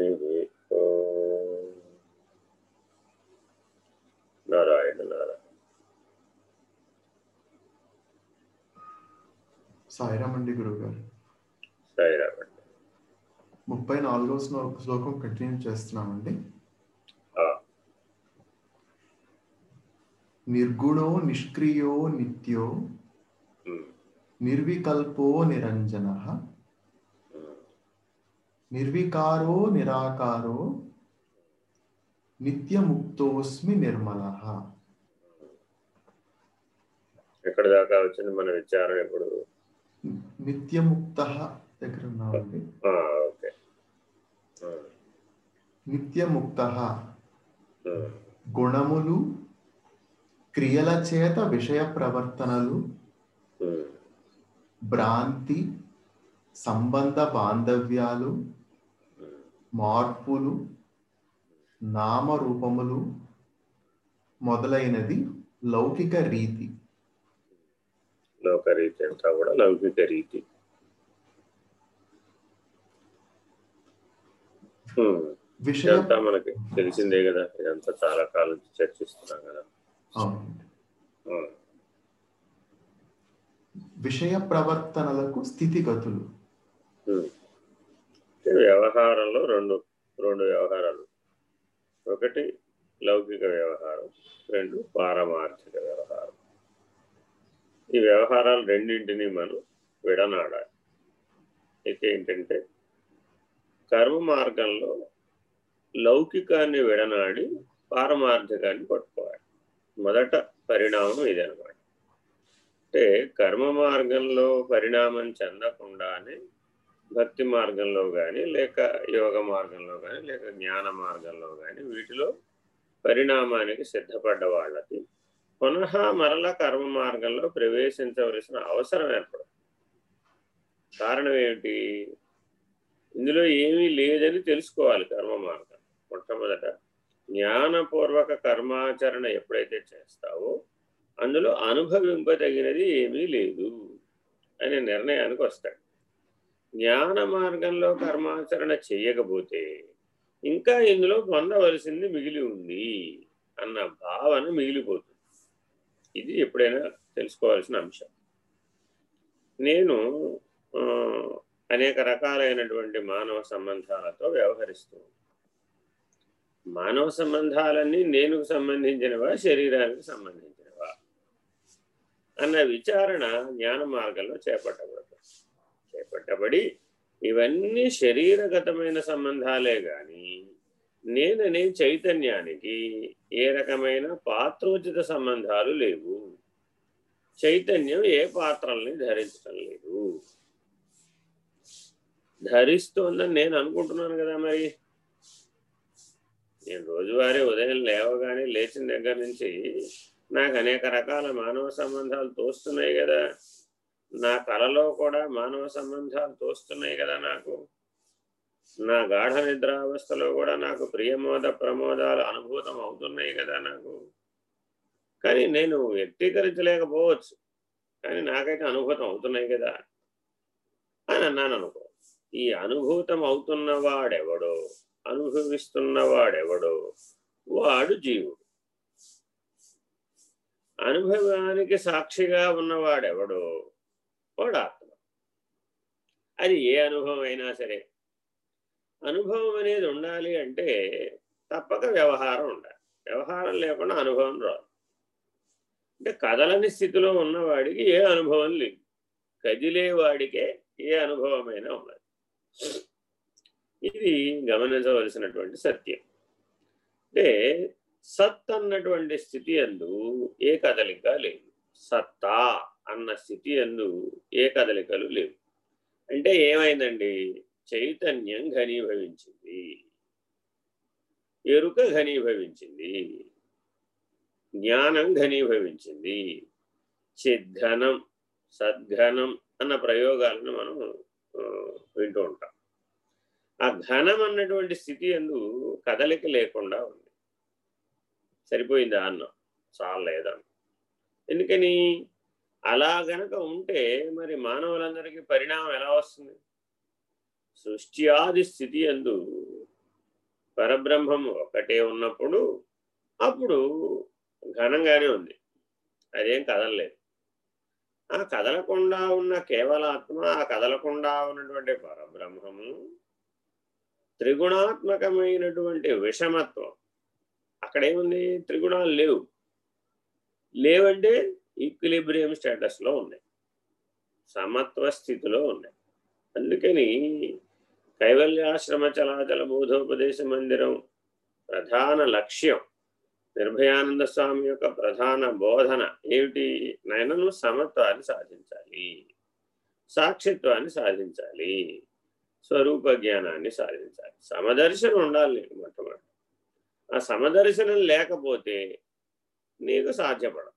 హరి నారాయణ నారాయణ. సాయిరామ్ అండి గురుగారు. సాయిరామ్ అండి ముప్పై నాలుగవ శ్లో- శ్లోకం కంటిన్యూ చేస్తున్నామండి. నిర్గుణో నిష్క్రియో నిత్యో నిర్వికల్పో నిరంజన నిర్వికారో నిరాకారో నిత్యముక్తోస్మి నిర్మల. ఎక్కడ దాకా వచ్చింది మన విచారం ఇప్పుడు నిత్యముక్త దగ్గర ఉన్నామండి నిత్యముక్త గుణములు క్రియల చేత విషయ ప్రవర్తనలు భ్రాంతి సంబంధ బాంధవ్యాలు మార్పులు నామరూపములు మొదలైనది లౌకిక రీతి. లోకరీతి అంతా కూడా లౌకిక రీతి. ఇదంతా మనకి తెలిసిందే కదా ఇదంతా చాలా కాలం చర్చిస్తున్నాం కదా. విషయ ప్రవర్తనలకు స్థితిగతులు. ఉమ్. వ్యవహారంలో రెండు రెండు వ్యవహారాలు. ఒకటి లౌకిక వ్యవహారం రెండు పారమార్థిక వ్యవహారం. ఈ వ్యవహారాలు రెండింటిని మనం విడనాడాలి. అయితే ఏంటంటే కర్మ మార్గంలో లౌకికాన్ని విడనాడి పారమార్థికాన్ని పట్టుకోవాలి. మొదట పరిణామం ఇదనమాట అంటే కర్మ మార్గంలో పరిణామం చెందకుండానే భక్తి మార్గంలో కానీ లేక యోగ మార్గంలో కానీ లేక జ్ఞాన మార్గంలో కానీ వీటిలో పరిణామానికి సిద్ధపడ్డ వాళ్ళకి పునః మరల కర్మ మార్గంలో ప్రవేశించవలసిన అవసరం ఏర్పడదు. కారణం ఏమిటి? ఇందులో ఏమీ లేదని తెలుసుకోవాలి కర్మ మార్గం. మొట్టమొదట జ్ఞానపూర్వక కర్మాచరణ ఎప్పుడైతే చేస్తావో అందులో అనుభవింపదగినది ఏమీ లేదు అనే నిర్ణయానికి వస్తాడు జ్ఞాన మార్గంలో కర్మాచరణ చేయకపోతే ఇంకా ఇందులో పొందవలసింది మిగిలి ఉంది అన్న భావన మిగిలిపోతుంది. ఇది ఎప్పుడైనా తెలుసుకోవాల్సిన అంశం. నేను అనేక రకాలైనటువంటి మానవ సంబంధాలతో వ్యవహరిస్తూ మానవ సంబంధాలన్నీ నేనుకు సంబంధించినవా శరీరానికి సంబంధించినవా అన్న విచారణ జ్ఞాన మార్గంలో చేపట్టకూడదు. పట్టబడి ఇవన్నీ శరీరగతమైన సంబంధాలే గాని నేననే చైతన్యానికి ఏ రకమైన పాత్రోచిత సంబంధాలు లేవు. చైతన్యం ఏ పాత్రల్ని ధరించడం లేదు. ధరిస్తోందని నేను అనుకుంటున్నాను కదా మరి. నేను రోజువారీ ఉదయం లేవగానే లేచిన దగ్గర నుంచి నాకు అనేక రకాల మానవ సంబంధాలు తోస్తున్నాయి కదా. నా కలలో కూడా మానవ సంబంధాలు తోస్తున్నాయి కదా నాకు. నా గాఢ నిద్రావస్థలో కూడా నాకు ప్రియమోద ప్రమోదాలు అనుభూతం అవుతున్నాయి కదా నాకు. కానీ నేను వ్యక్తీకరించలేకపోవచ్చు. కానీ నాకైతే అనుభూతం అవుతున్నాయి కదా అని అన్నాను అనుకో. ఈ అనుభూతం అవుతున్నవాడెవడో అనుభవిస్తున్నవాడెవడో వాడు జీవుడు. అనుభవానికి సాక్షిగా ఉన్నవాడెవడో వాడు ఆత్మ అది ఏ అనుభవం అయినా సరే. అనుభవం అనేది ఉండాలి అంటే తప్పక వ్యవహారం ఉండాలి. వ్యవహారం లేకుండా అనుభవం రాదు. అంటే కదలని స్థితిలో ఉన్నవాడికి ఏ అనుభవం లేదు. కదిలేవాడికే ఏ అనుభవమైనా ఉన్నది. ఇది గమనించవలసినటువంటి సత్యం. అంటే సత్ అన్నటువంటి స్థితి అందు ఏ కదలిక లేదు. సత్తా అన్న స్థితి అందు ఏ కదలికలు లేవు. అంటే ఏమైందండి? చైతన్యం ఘనీభవించింది. ఎరుక ఘనీభవించింది. జ్ఞానం ఘనీభవించింది. చిద్ఘనం సద్ఘనం అన్న ప్రయోగాలను మనం వింటూ ఉంటాం. ఆ ఘనం అన్నటువంటి స్థితి ఎందు కదలిక లేకుండా ఉంది. సరిపోయిందా అన్నం? చాలేదన్న ఎందుకని? అలా గనక ఉంటే మరి మానవులందరికీ పరిణామం ఎలా వస్తుంది? సృష్టి ఆది స్థితి అందు పరబ్రహ్మం ఒకటే ఉన్నప్పుడు అప్పుడు ఘనంగానే ఉంది. అదేం కదలలేదు. ఆ కదలకుండా ఉన్న కేవలాత్మ ఆ కదలకుండా ఉన్నటువంటి పరబ్రహ్మము త్రిగుణాత్మకమైనటువంటి విషమత్వం. అక్కడేముంది? త్రిగుణాలు లేవు. లేవంటే ఈక్విలిబ్రియం స్టేటస్లో ఉన్నాయి. సమత్వ స్థితిలో ఉన్నాయి. అందుకని కైవల్యాశ్రమ చలాచల బోధోపదేశ మందిరం ప్రధాన లక్ష్యం నిర్భయానంద స్వామి యొక్క ప్రధాన బోధన ఏమిటి? నయనను సమత్వాన్ని సాధించాలి సాక్షిత్వాన్ని సాధించాలి స్వరూప జ్ఞానాన్ని సాధించాలి. సమదర్శనం ఉండాలి నీకు మొట్టమొదటి. ఆ సమదర్శనం లేకపోతే నీకు సాధ్యపడదు.